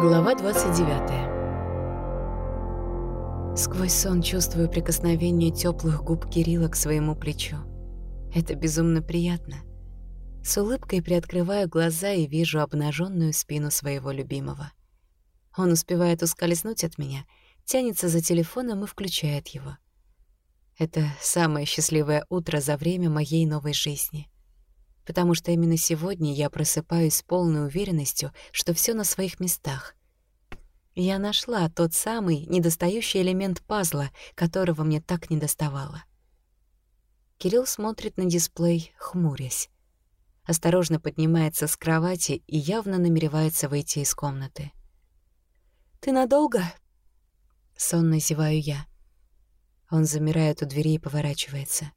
Глава 29. Сквозь сон чувствую прикосновение теплых губ Кирилла к своему плечу. Это безумно приятно. С улыбкой приоткрываю глаза и вижу обнаженную спину своего любимого. Он успевает ускользнуть от меня, тянется за телефоном и включает его. Это самое счастливое утро за время моей новой жизни — потому что именно сегодня я просыпаюсь с полной уверенностью, что все на своих местах. Я нашла тот самый недостающий элемент пазла, которого мне так недоставало. Кирилл смотрит на дисплей, хмурясь. Осторожно поднимается с кровати и явно намеревается выйти из комнаты. «Ты надолго?» Сонно зеваю я. Он замирает у двери и поворачивается.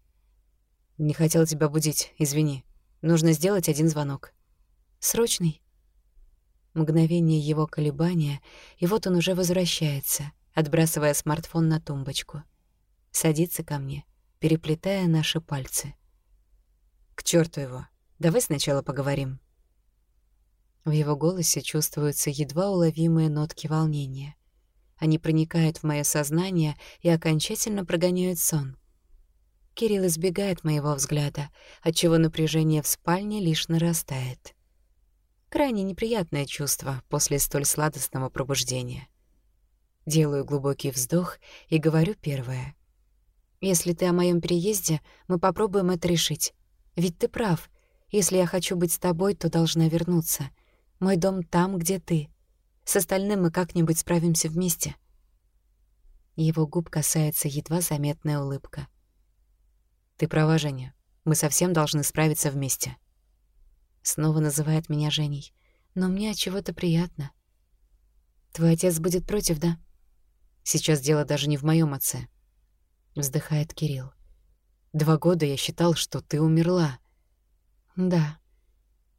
«Не хотел тебя будить, извини». Нужно сделать один звонок. Срочный. Мгновение его колебания, и вот он уже возвращается, отбрасывая смартфон на тумбочку. Садится ко мне, переплетая наши пальцы. «К черту его! Давай сначала поговорим». В его голосе чувствуются едва уловимые нотки волнения. Они проникают в мое сознание и окончательно прогоняют сон. Кирилл избегает моего взгляда, отчего напряжение в спальне лишь нарастает. Крайне неприятное чувство после столь сладостного пробуждения. Делаю глубокий вздох и говорю первое. «Если ты о моем переезде, мы попробуем это решить. Ведь ты прав. Если я хочу быть с тобой, то должна вернуться. Мой дом там, где ты. С остальным мы как-нибудь справимся вместе». Его губ касается едва заметная улыбка. Ты права, Женя. Мы совсем должны справиться вместе. Снова называет меня Женей. Но мне от чего-то приятно. Твой отец будет против, да? Сейчас дело даже не в моем отце. Вздыхает Кирилл. Два года я считал, что ты умерла. Да.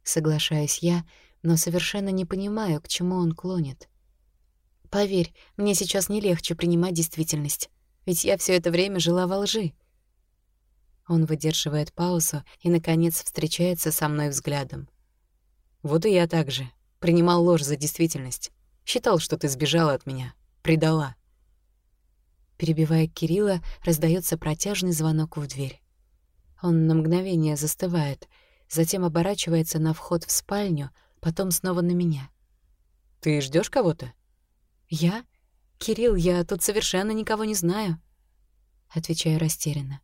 Соглашаюсь я, но совершенно не понимаю, к чему он клонит. Поверь, мне сейчас не легче принимать действительность, ведь я все это время жила во лжи. Он выдерживает паузу и, наконец, встречается со мной взглядом. «Вот и я так же. Принимал ложь за действительность. Считал, что ты сбежала от меня. Предала». Перебивая Кирилла, раздается протяжный звонок в дверь. Он на мгновение застывает, затем оборачивается на вход в спальню, потом снова на меня. «Ты ждешь кого-то?» «Я? Кирилл, я тут совершенно никого не знаю», — отвечаю растерянно.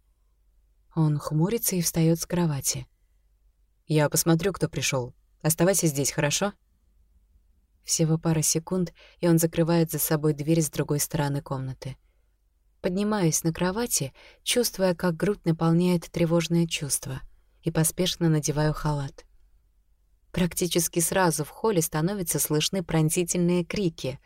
Он хмурится и встает с кровати. «Я посмотрю, кто пришел. Оставайся здесь, хорошо?» Всего пара секунд, и он закрывает за собой дверь с другой стороны комнаты. Поднимаюсь на кровати, чувствуя, как грудь наполняет тревожное чувство, и поспешно надеваю халат. Практически сразу в холле становятся слышны пронзительные крики.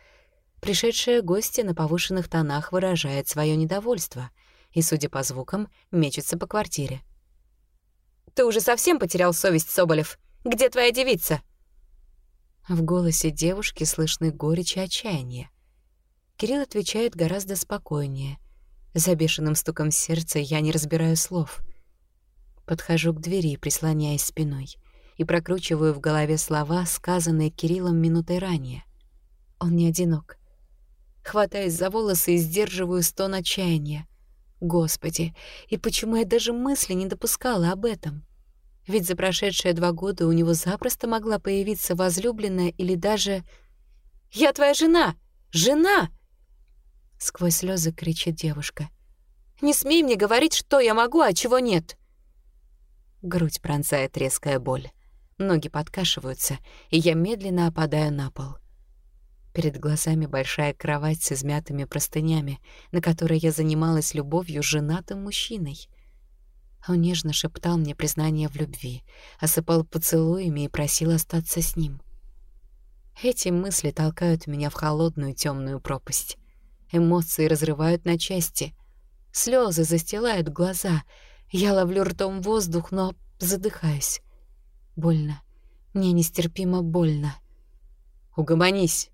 Пришедшая гостья на повышенных тонах выражает свое недовольство — и, судя по звукам, мечется по квартире. «Ты уже совсем потерял совесть, Соболев? Где твоя девица?» В голосе девушки слышны горечь и отчаяние. Кирилл отвечает гораздо спокойнее. За бешеным стуком сердца я не разбираю слов. Подхожу к двери, прислоняясь спиной, и прокручиваю в голове слова, сказанные Кириллом минутой ранее. Он не одинок. Хватаюсь за волосы и сдерживаю стон отчаяния. Господи, и почему я даже мысли не допускала об этом? Ведь за прошедшие два года у него запросто могла появиться возлюбленная или даже... «Я твоя жена! Жена!» Сквозь слезы кричит девушка. «Не смей мне говорить, что я могу, а чего нет!» Грудь пронзает резкая боль. Ноги подкашиваются, и я медленно опадаю на пол. Перед глазами большая кровать с измятыми простынями, на которой я занималась любовью с женатым мужчиной. Он нежно шептал мне признание в любви, осыпал поцелуями и просил остаться с ним. Эти мысли толкают меня в холодную темную пропасть. Эмоции разрывают на части. Слезы застилают глаза. Я ловлю ртом воздух, но задыхаюсь. Больно. Мне нестерпимо больно. «Угомонись!»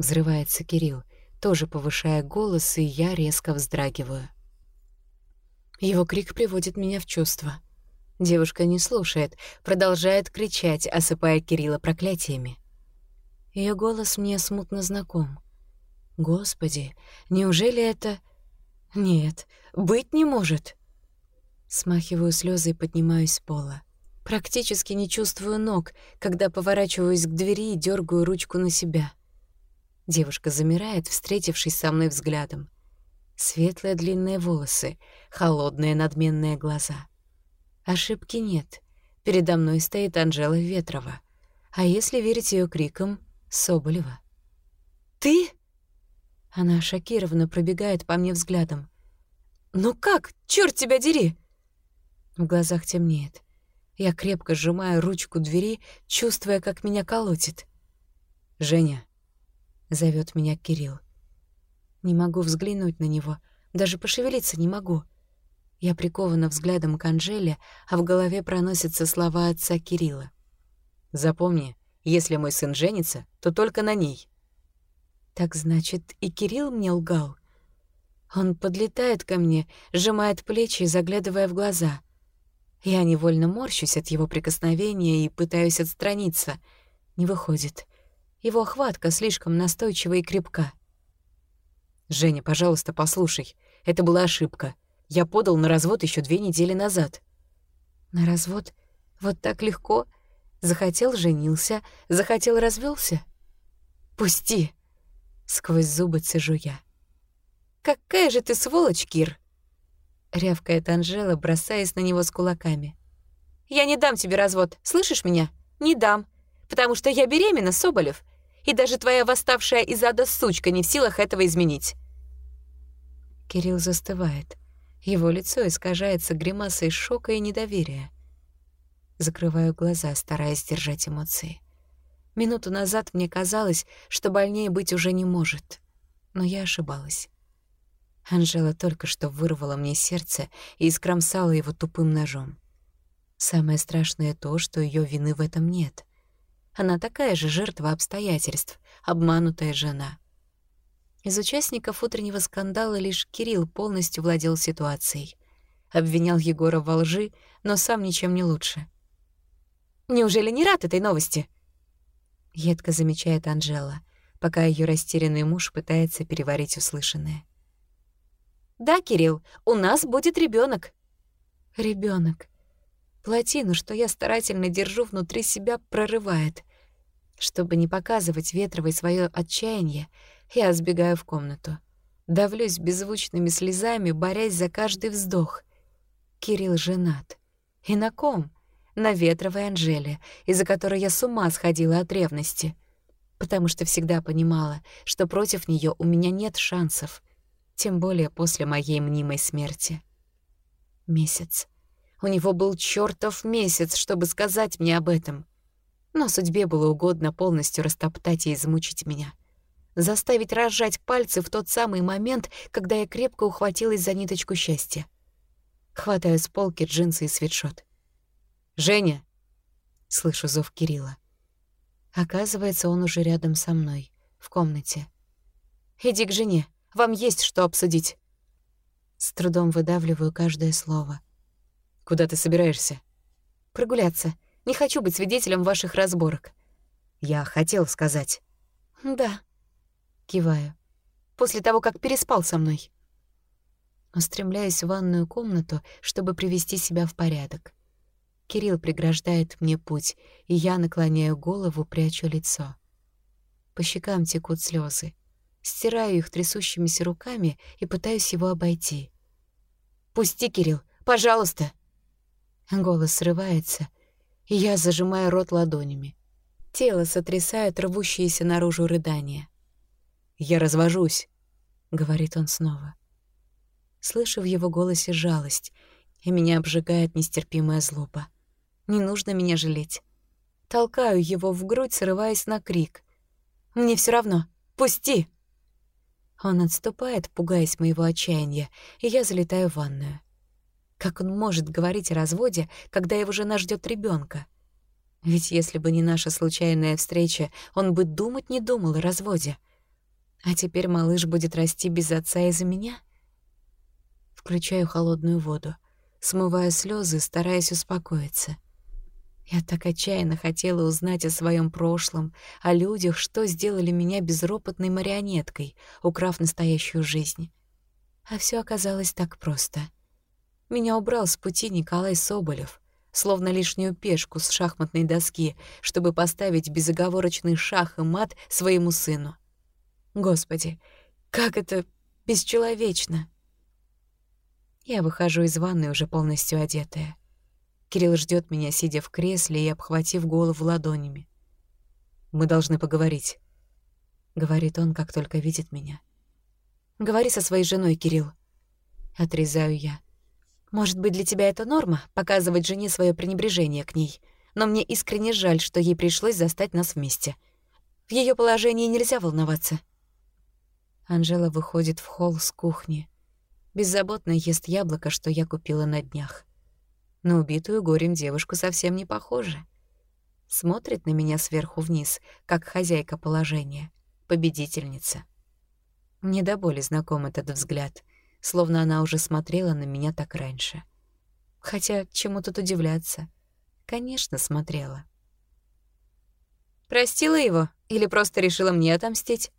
Взрывается Кирилл, тоже повышая голос, и я резко вздрагиваю. Его крик приводит меня в чувство. Девушка не слушает, продолжает кричать, осыпая Кирилла проклятиями. Ее голос мне смутно знаком. Господи, неужели это... Нет, быть не может. Смахиваю слезы и поднимаюсь с пола. Практически не чувствую ног, когда поворачиваюсь к двери и дергаю ручку на себя. Девушка замирает, встретившись со мной взглядом. Светлые длинные волосы, холодные надменные глаза. Ошибки нет. Передо мной стоит Анжела Ветрова. А если верить ее крикам, Соболева. «Ты?» Она шокированно пробегает по мне взглядом. «Ну как? Чёрт тебя дери!» В глазах темнеет. Я крепко сжимаю ручку двери, чувствуя, как меня колотит. «Женя», — зовет меня Кирилл. Не могу взглянуть на него, даже пошевелиться не могу. Я прикована взглядом к Анжеле, а в голове проносятся слова отца Кирилла. «Запомни, если мой сын женится, то только на ней». Так значит, и Кирилл мне лгал. Он подлетает ко мне, сжимает плечи, заглядывая в глаза — я невольно морщусь от его прикосновения и пытаюсь отстраниться. Не выходит. Его хватка слишком настойчива и крепка. «Женя, пожалуйста, послушай. Это была ошибка. Я подал на развод еще две недели назад». «На развод? Вот так легко? Захотел — женился, захотел — развелся. «Пусти!» — сквозь зубы цежу я. «Какая же ты сволочь, Кир!» — рявкает Анжела, бросаясь на него с кулаками. «Я не дам тебе развод, слышишь меня? Не дам, потому что я беременна, Соболев, и даже твоя восставшая из ада сучка не в силах этого изменить». Кирилл застывает. Его лицо искажается гримасой шока и недоверия. Закрываю глаза, стараясь держать эмоции. Минуту назад мне казалось, что больнее быть уже не может. Но я ошибалась. Анжела только что вырвала мне сердце и искромсала его тупым ножом. Самое страшное то, что ее вины в этом нет. Она такая же жертва обстоятельств, обманутая жена. Из участников утреннего скандала лишь Кирилл полностью владел ситуацией. Обвинял Егора во лжи, но сам ничем не лучше. «Неужели не рад этой новости?» Едко замечает Анжела, пока ее растерянный муж пытается переварить услышанное. Да, Кирилл, у нас будет ребенок. Ребенок. Плотину, что я старательно держу внутри себя, прорывает. Чтобы не показывать Ветровой свое отчаяние, я сбегаю в комнату. Давлюсь беззвучными слезами, борясь за каждый вздох. Кирилл женат. И на ком? На Ветровой Анжеле, из-за которой я с ума сходила от ревности. Потому что всегда понимала, что против нее у меня нет шансов — тем более после моей мнимой смерти. Месяц. У него был чёртов месяц, чтобы сказать мне об этом. Но судьбе было угодно полностью растоптать и измучить меня. Заставить разжать пальцы в тот самый момент, когда я крепко ухватилась за ниточку счастья. Хватаю с полки джинсы и свитшот. «Женя!» — слышу зов Кирилла. Оказывается, он уже рядом со мной, в комнате. «Иди к жене», вам есть что обсудить». С трудом выдавливаю каждое слово. «Куда ты собираешься?» «Прогуляться. Не хочу быть свидетелем ваших разборок». «Я хотел сказать». «Да». Киваю. «После того, как переспал со мной». Устремляюсь в ванную комнату, чтобы привести себя в порядок. Кирилл преграждает мне путь, и я наклоняю голову, прячу лицо. По щекам текут слезы стираю их трясущимися руками и пытаюсь его обойти. «Пусти, Кирилл, пожалуйста!» Голос срывается, я зажимаю рот ладонями. Тело сотрясает рвущиеся наружу рыдания. «Я развожусь», — говорит он снова. Слышу в его голосе жалость, и меня обжигает нестерпимая злоба. Не нужно меня жалеть. Толкаю его в грудь, срываясь на крик. «Мне все равно. Пусти!» Он отступает, пугаясь моего отчаяния, и я залетаю в ванную. Как он может говорить о разводе, когда его жена ждет ребенка? Ведь если бы не наша случайная встреча, он бы думать не думал о разводе. А теперь малыш будет расти без отца из-за меня? Включаю холодную воду, смываю слезы, стараясь успокоиться. Я так отчаянно хотела узнать о своем прошлом, о людях, что сделали меня безропотной марионеткой, украв настоящую жизнь. А все оказалось так просто. Меня убрал с пути Николай Соболев, словно лишнюю пешку с шахматной доски, чтобы поставить безоговорочный шах и мат своему сыну. Господи, как это бесчеловечно! Я выхожу из ванной уже полностью одетая. Кирилл ждет меня, сидя в кресле и обхватив голову ладонями. «Мы должны поговорить», — говорит он, как только видит меня. «Говори со своей женой, Кирилл». Отрезаю я. «Может быть, для тебя это норма — показывать жене свое пренебрежение к ней, но мне искренне жаль, что ей пришлось застать нас вместе. В ее положении нельзя волноваться». Анжела выходит в холл с кухни. Беззаботно ест яблоко, что я купила на днях. На убитую горем девушку совсем не похоже. Смотрит на меня сверху вниз, как хозяйка положения, победительница. Мне до боли знаком этот взгляд, словно она уже смотрела на меня так раньше. Хотя чему тут удивляться? Конечно, смотрела. «Простила его или просто решила мне отомстить?»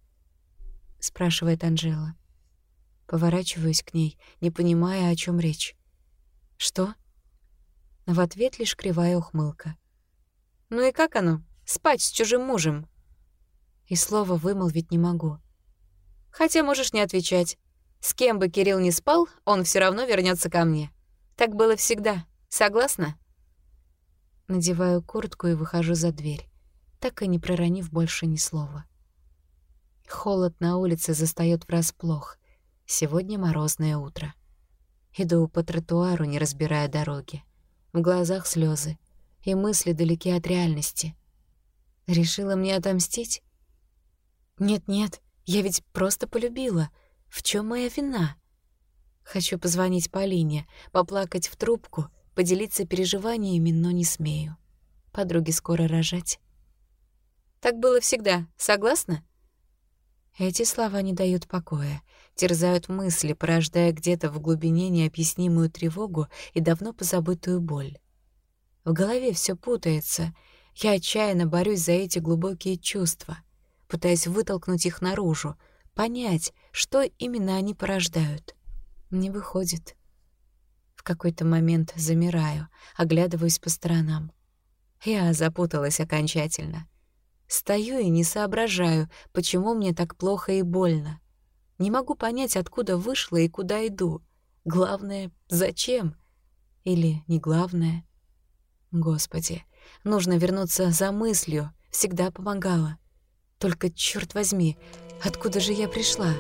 — спрашивает Анжела. Поворачиваюсь к ней, не понимая, о чем речь. «Что?» В ответ лишь кривая ухмылка. «Ну и как оно? Спать с чужим мужем?» И слова вымолвить не могу. «Хотя можешь не отвечать. С кем бы Кирилл не спал, он все равно вернется ко мне. Так было всегда. Согласна?» Надеваю куртку и выхожу за дверь, так и не проронив больше ни слова. Холод на улице застаёт врасплох. Сегодня морозное утро. Иду по тротуару, не разбирая дороги. В глазах слезы, и мысли далеки от реальности. Решила мне отомстить? Нет-нет, я ведь просто полюбила. В чем моя вина? Хочу позвонить Полине, поплакать в трубку, поделиться переживаниями, но не смею. Подруге скоро рожать. Так было всегда, согласна? Эти слова не дают покоя, терзают мысли, порождая где-то в глубине необъяснимую тревогу и давно позабытую боль. В голове все путается. Я отчаянно борюсь за эти глубокие чувства, пытаясь вытолкнуть их наружу, понять, что именно они порождают. Не выходит. В какой-то момент замираю, оглядываюсь по сторонам. Я запуталась окончательно. Стою и не соображаю, почему мне так плохо и больно. Не могу понять, откуда вышла и куда иду. Главное, зачем? Или не главное? Господи, нужно вернуться за мыслью, всегда помогала. Только, черт возьми, откуда же я пришла?»